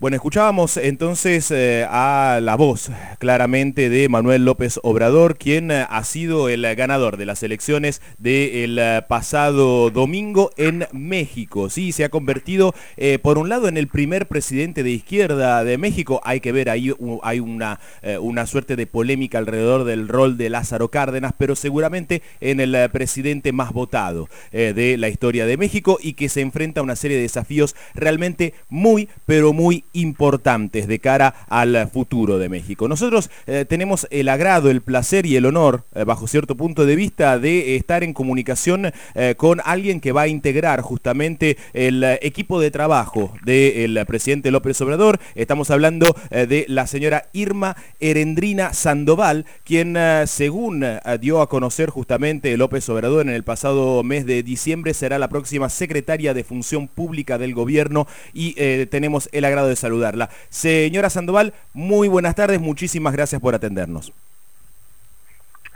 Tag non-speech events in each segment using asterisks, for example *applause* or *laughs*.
Bueno, escuchábamos entonces eh, a la voz claramente de Manuel López Obrador, quien eh, ha sido el ganador de las elecciones del eh, pasado domingo en México. Sí, se ha convertido por un lado en el primer presidente de izquierda de México. Hay que ver, ahí hay una, una suerte de polémica alrededor del rol de Lázaro Cárdenas, pero seguramente en el presidente más votado de la historia de México y que se enfrenta a una serie de desafíos realmente muy, pero muy importantes de cara al futuro de México. Nosotros eh, tenemos el agrado, el placer y el honor, eh, bajo cierto punto de vista, de estar en comunicación eh, con alguien que va a integrar justamente el equipo de trabajo del presidente López Obrador. Estamos hablando de la señora Irma Erendrina Sandoval, quien según dio a conocer justamente López Obrador en el pasado mes de diciembre, será la próxima secretaria de Función Pública del Gobierno y tenemos el agrado de saludarla. Señora Sandoval, muy buenas tardes, muchísimas gracias por atendernos.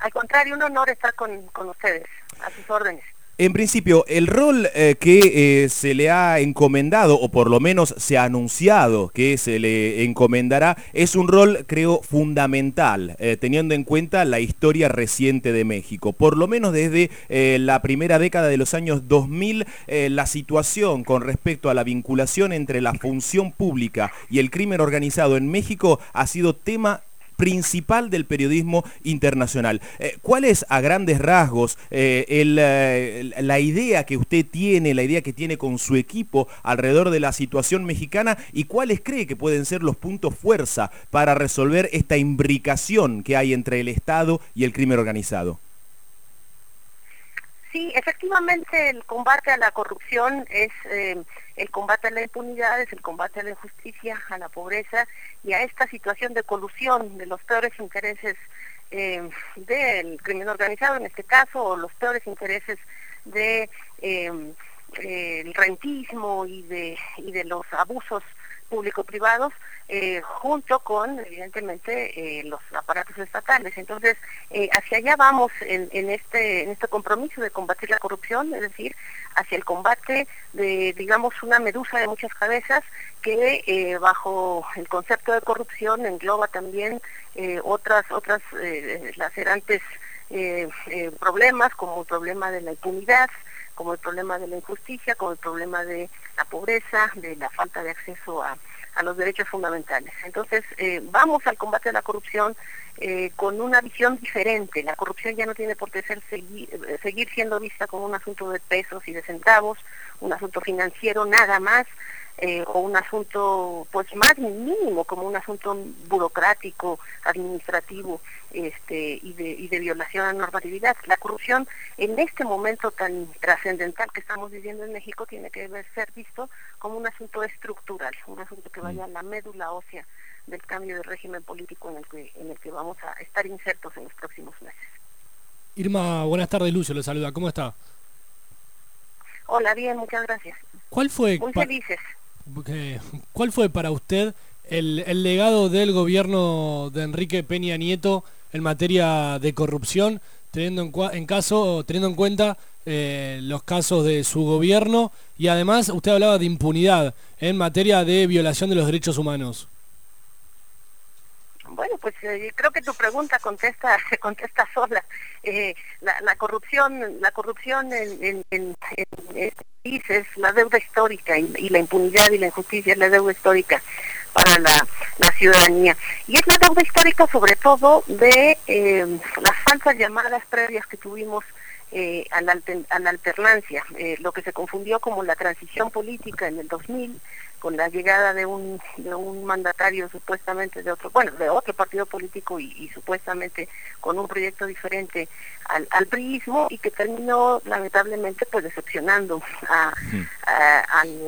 Al contrario, un honor estar con, con ustedes, a sus órdenes. En principio, el rol eh, que eh, se le ha encomendado, o por lo menos se ha anunciado que se le encomendará, es un rol, creo, fundamental, eh, teniendo en cuenta la historia reciente de México. Por lo menos desde la primera década de los años 2000, la situación con respecto a la vinculación entre la función pública y el crimen organizado en México ha sido tema principal del periodismo internacional. Eh, ¿Cuál es a grandes rasgos eh, eh, la idea que usted tiene, la idea que tiene con su equipo alrededor de la situación mexicana y cuáles cree que pueden ser los puntos fuerza para resolver esta imbricación que hay entre el Estado y el crimen organizado? Sí, efectivamente el combate a la corrupción es el combate a la impunidad, es el combate a la injusticia, a la pobreza y a esta situación de colusión de los peores intereses eh, del crimen organizado en este caso, o los peores intereses de eh, el rentismo y de, y de los abusos público-privados, eh, junto con, evidentemente, eh, los aparatos estatales. Entonces, eh, hacia allá vamos en, en, este, en este compromiso de combatir la corrupción, es decir, hacia el combate de, digamos, una medusa de muchas cabezas que bajo el concepto de corrupción engloba también otras, otras lacerantes problemas, como el problema de la impunidad, como el problema de la injusticia, como el problema de la pobreza, de la falta de acceso a, los derechos fundamentales. Entonces, eh, vamos al combate a la corrupción eh, con una visión diferente. La corrupción ya no tiene por qué ser seguir, eh, seguir siendo vista como un asunto de pesos y de centavos, un asunto financiero nada más, eh, o un asunto pues más mínimo como un asunto burocrático, administrativo este, y, de, y de violación a la normatividad. La corrupción en este momento tan trascendental que estamos viviendo en México tiene que ser visto como un asunto estructural, un asunto que vaya a la médula ósea del cambio de régimen político en el que, en el que vamos a estar insertos en los próximos meses. Irma, buenas tardes, Lucio, le saluda, ¿cómo está? Hola, bien, muchas gracias. ¿Cuál fue? Muy felices. ¿Cuál fue para usted el, legado del gobierno de Enrique Peña Nieto en materia de corrupción, teniendo en, caso, teniendo en cuenta eh, los casos de su gobierno y además usted hablaba de impunidad en materia de violación de los derechos humanos? Bueno, pues eh, creo que tu pregunta contesta se *laughs* contesta sola. Eh, la, corrupción, la corrupción en, en, este país es la deuda histórica y, la impunidad y la injusticia es la deuda histórica para la, ciudadanía. Y es la deuda histórica sobre todo de eh, las falsas llamadas previas que tuvimos la, a, la, alternancia, lo que se confundió como la transición política en el 2000 con la llegada de un, de un mandatario supuestamente de otro, bueno, de otro partido político y, supuestamente con un proyecto diferente al, al priismo y que terminó lamentablemente pues decepcionando a,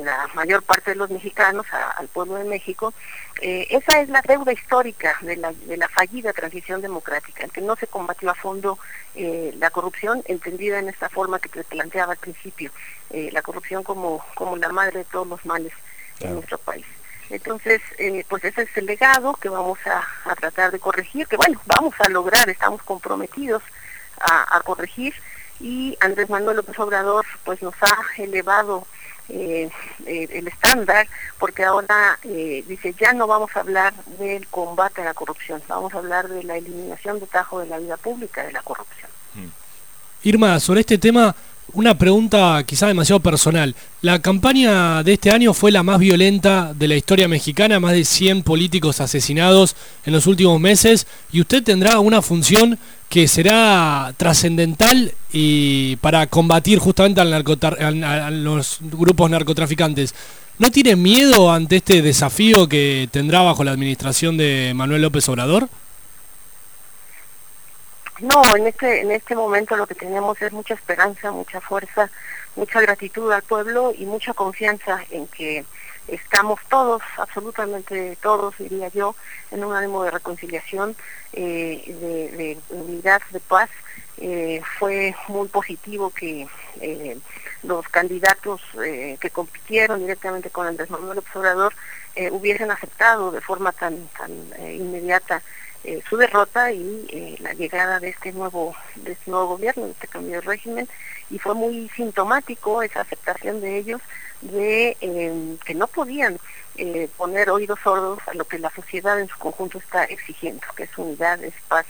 la mayor parte de los mexicanos, al pueblo de México. Eh, esa es la deuda histórica de la, de la fallida transición democrática, en que no se combatió a fondo eh, la corrupción entendida en esta forma que te planteaba al principio, eh, la corrupción como, como la madre de todos los males en nuestro país. Entonces, eh, pues ese es el legado que vamos a, tratar de corregir, que bueno, vamos a lograr, estamos comprometidos a, corregir y Andrés Manuel López Obrador pues nos ha elevado eh, eh, el estándar, porque ahora dice ya no vamos a hablar del combate a la corrupción, vamos a hablar de la eliminación de tajo de la vida pública de la corrupción. Mm. Irma, sobre este tema, una pregunta quizá demasiado personal. La campaña de este año fue la más violenta de la historia mexicana, más de 100 políticos asesinados en los últimos meses, y usted tendrá una función que será trascendental y para combatir justamente al a los grupos narcotraficantes. ¿No tiene miedo ante este desafío que tendrá bajo la administración de Manuel López Obrador? No, en este, en este momento lo que tenemos es mucha esperanza, mucha fuerza, mucha gratitud al pueblo y mucha confianza en que estamos todos, absolutamente todos, diría yo, en un ánimo de reconciliación, eh, de, unidad, de paz. Eh, fue muy positivo que eh, los candidatos que compitieron directamente con Andrés Manuel Observador hubiesen aceptado de forma tan, tan inmediata eh, su derrota y eh, la llegada de este nuevo de este nuevo gobierno, de este cambio de régimen, y fue muy sintomático esa aceptación de ellos de em, que no podían eh, poner oídos sordos a lo que la sociedad en su conjunto está exigiendo, que es unidad, es paz,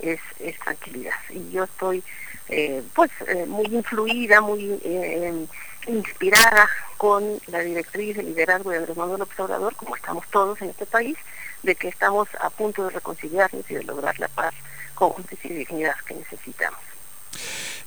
es, es tranquilidad. Y yo estoy pues muy influida, muy em, inspirada con la directriz, el liderazgo de Andrés Manuel López Obrador, como estamos todos en este país, de que estamos a punto de reconciliarnos y de lograr la paz con y dignidad que necesitamos.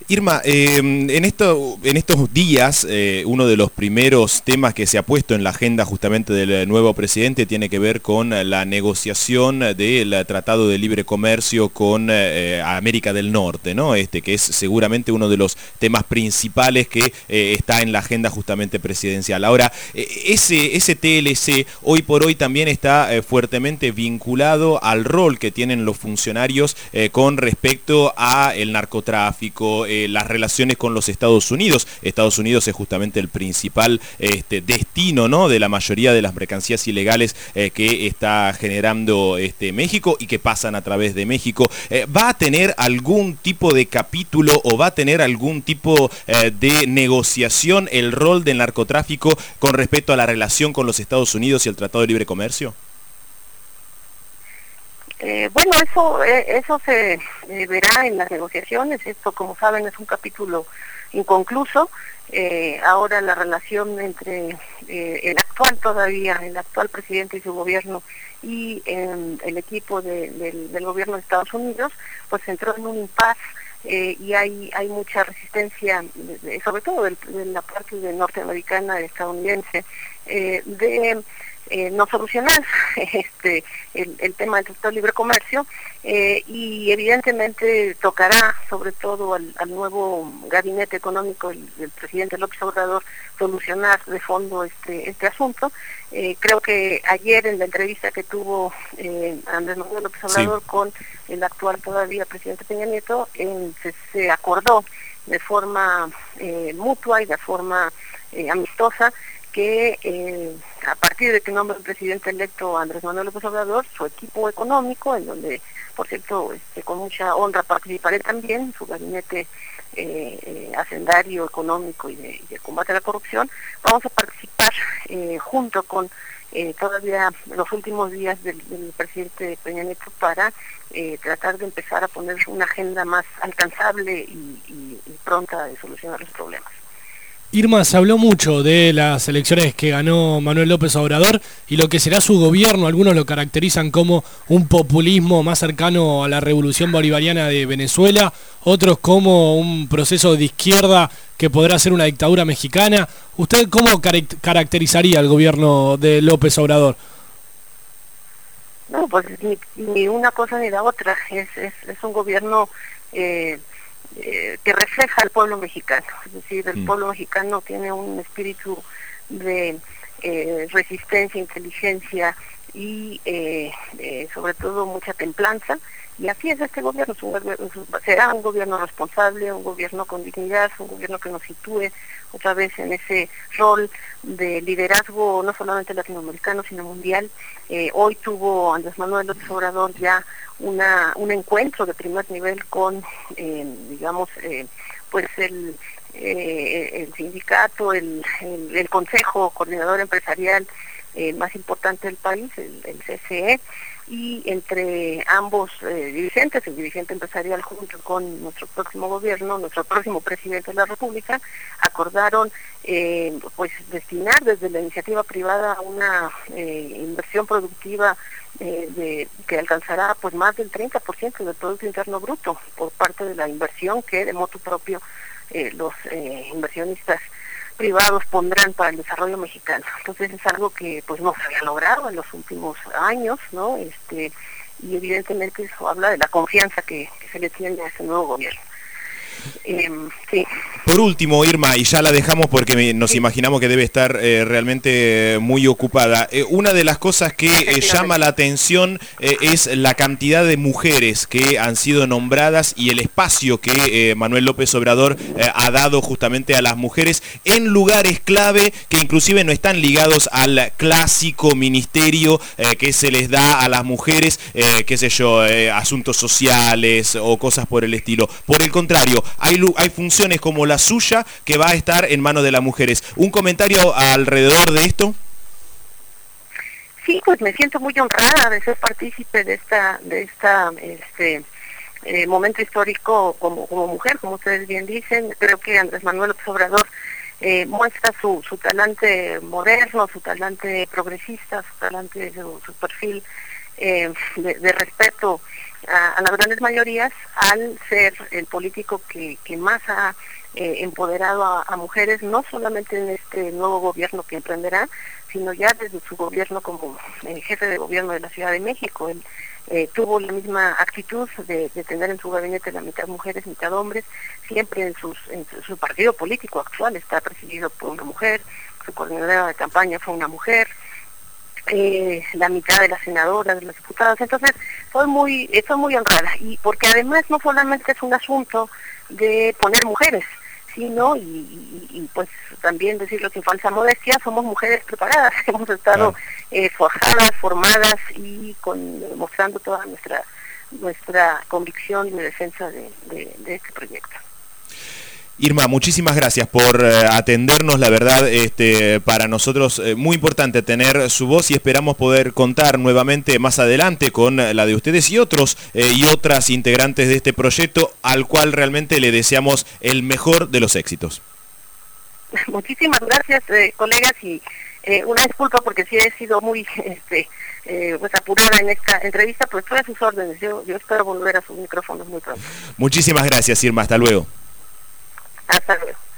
Irma, em, en, esto, en estos días, eh, uno de los primeros temas que se ha puesto en la agenda justamente del nuevo presidente tiene que ver con la negociación del Tratado de Libre Comercio con eh, América del Norte, ¿no? Este, que es seguramente uno de los temas principales que eh, está en la agenda justamente presidencial. Ahora, ese, ese TLC hoy por hoy también está fuertemente vinculado al rol que tienen los funcionarios con respecto a el narcotráfico, eh, las relaciones con los Estados Unidos. Estados Unidos es justamente el principal este, destino ¿no? de la mayoría de las mercancías ilegales eh, que está generando este, México y que pasan a través de México. Eh, ¿Va a tener algún tipo de capítulo o va a tener algún tipo de negociación el rol del narcotráfico con respecto a la relación con los Estados Unidos y el Tratado de Libre Comercio? Eh, bueno, eso eh, eso se eh, verá en las negociaciones. Esto, como saben, es un capítulo inconcluso. ahora la relación entre el actual todavía, el actual presidente y su gobierno y em, el equipo del, gobierno de Estados Unidos, pues entró en un impasse y hay hay mucha resistencia, sobre todo de, la parte norteamericana estadounidense, de eh, no solucionar *laughs* este el, tema del sector libre comercio eh, y evidentemente tocará sobre todo al, nuevo gabinete económico del presidente López Obrador solucionar de fondo este este asunto. Eh, creo que ayer en la entrevista que tuvo Andrés Manuel López Obrador con el actual todavía presidente Peña Nieto se, se, acordó de forma mutua y de forma amistosa que eh, a partir de que nombra el presidente electo Andrés Manuel López Obrador, su equipo económico, en donde, por cierto, este, con mucha honra participaré también, su gabinete eh, eh, hacendario, económico y de, combate a la corrupción, vamos a participar junto con todavía los últimos días del, presidente Peña Nieto para tratar de empezar a poner una agenda más alcanzable y pronta de solucionar los problemas. Irma, se habló mucho de las elecciones que ganó Manuel López Obrador y lo que será su gobierno. Algunos lo caracterizan como un populismo más cercano a la revolución bolivariana de Venezuela, otros como un proceso de izquierda que podrá ser una dictadura mexicana. ¿Usted cómo caracterizaría el gobierno de López Obrador? No, pues ni, una cosa ni la otra. Es, un gobierno... Eh, eh, que refleja al pueblo mexicano. Es decir, el mm. pueblo mexicano tiene un espíritu de eh, resistencia, inteligencia y eh, sobre todo mucha templanza. Y así es este gobierno, será un gobierno responsable, un gobierno con dignidad, un gobierno que nos sitúe otra vez en ese rol de liderazgo no solamente latinoamericano, sino mundial. hoy tuvo Andrés Manuel López Obrador ya una, un encuentro de primer nivel con, eh, digamos, eh, pues el, el sindicato, el, consejo coordinador empresarial más importante del país, el, el CCE, y entre ambos eh, dirigentes, el dirigente empresarial junto con nuestro próximo gobierno, nuestro próximo presidente de la República, acordaron eh, pues destinar desde la iniciativa privada una eh, inversión productiva de, que alcanzará pues más del 30% del Producto Interno Bruto por parte de la inversión que de modo propio los inversionistas privados pondrán para el desarrollo mexicano. Entonces es algo que pues no se había logrado en los últimos años, ¿no? Este y evidentemente eso habla de la confianza que, se le tiene a ese nuevo gobierno. Em, Por último, Irma, y ya la dejamos porque nos imaginamos que debe estar eh, realmente eh, muy ocupada. Eh, una de las cosas que llama la atención es la cantidad de mujeres que han sido nombradas y el espacio que Manuel López Obrador ha dado justamente a las mujeres en lugares clave que inclusive no están ligados al clásico ministerio que se les da a las mujeres, qué sé yo, asuntos sociales o cosas por el estilo. Por el contrario, hay, hay funciones como la suya que va a estar en manos de las mujeres. ¿Un comentario alrededor de esto? Sí, pues me siento muy honrada de ser partícipe de esta, de esta, este, eh, momento histórico como, mujer, como ustedes bien dicen. Creo que Andrés Manuel Obrador eh, muestra su, su talante moderno, su talante progresista, su talante, su, perfil eh, de, respeto a, las grandes mayorías al ser el político que, que más ha eh, empoderado a, mujeres, no solamente en este nuevo gobierno que emprenderá, sino ya desde su gobierno como eh, jefe de gobierno de la Ciudad de México. Él eh, tuvo la misma actitud de, tener en su gabinete la mitad mujeres, mitad hombres, siempre en, sus, en su partido político actual está presidido por una mujer, su coordinadora de campaña fue una mujer, eh, la mitad de las senadoras, de los diputados. Entonces, soy muy, estoy muy honrada. Y porque además no solamente es un asunto de poner mujeres, sino, y, pues también decirlo sin falsa modestia, somos mujeres preparadas, *laughs* hemos estado eh, forjadas, formadas y con, mostrando toda nuestra nuestra convicción y defensa de este proyecto. Irma, muchísimas gracias por eh, atendernos, la verdad, este, para nosotros eh, muy importante tener su voz y esperamos poder contar nuevamente más adelante con la de ustedes y otros eh, y otras integrantes de este proyecto al cual realmente le deseamos el mejor de los éxitos. *laughs* Muchísimas gracias, colegas, y una disculpa porque sí he sido muy *laughs* este, pues apurada en esta entrevista, pero estoy a sus órdenes. Yo, yo espero volver a sus micrófonos muy pronto. Muchísimas gracias, Irma. Hasta luego. Hasta luego.